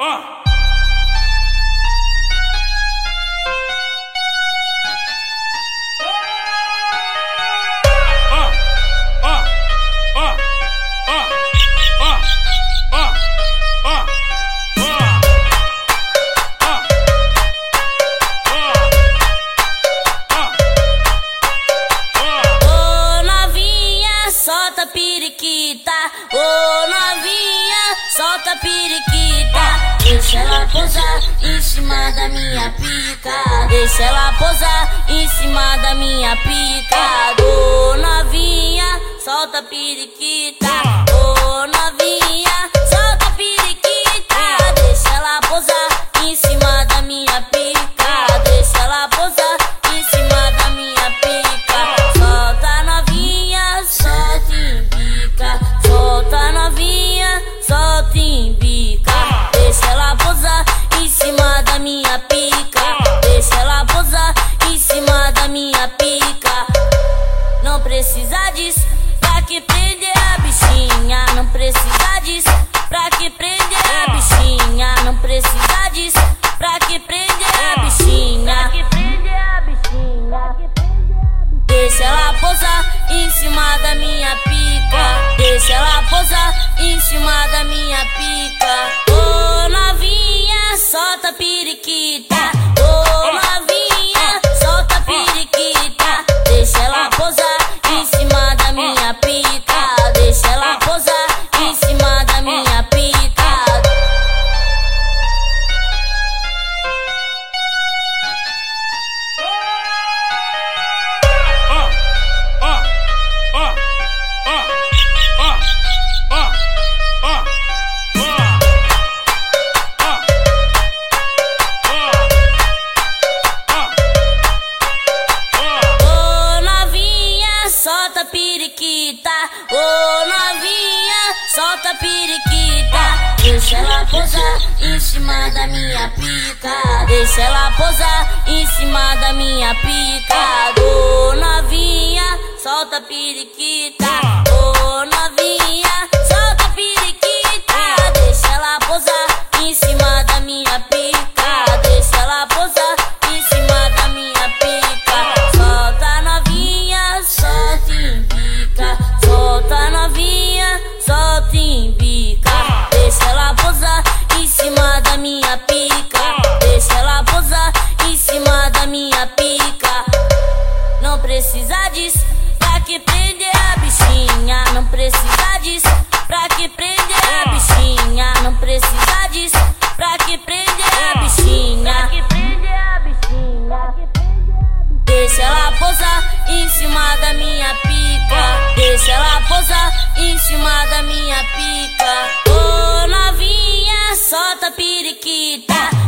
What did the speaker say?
O Oh. solta piriquita, ô oh, novinha, solta piriquita. Deixa ela pousar em cima da minha pica. Deixa ela pousar em cima da minha pica. Ô novinha, solta periquita. Posar em cima da minha pica. Ô novinha, solta periquita. Ô novinha, solta periquita. Deixa ela posar solta periquita. Deixa ela posar em cima da minha pica. Deixa ela posar em cima da minha pica. Ô novinha, solta periquita. Ô novinha, solta periquita. Deixa ela posar em cima da minha pica. Não precisa disso pra que prender a bichinha. Não precisa disso pra que prender a bichinha. Não precisa disso pra que prender a bichinha. Pra que prender a bichinha. Deixa ela posar em cima da minha pica. Deixa ela posar em cima da minha pica. Ô novinha, solta periquita.